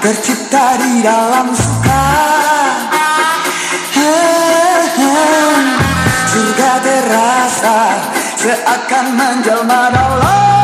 tercipta di dalam suka. Surga terasa seakan menjelma dalam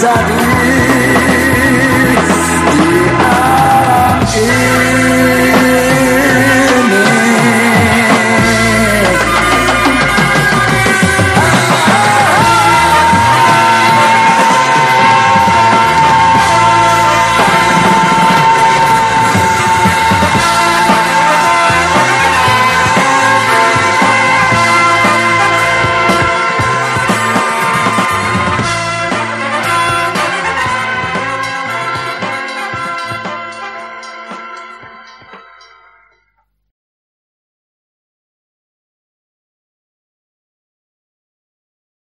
study.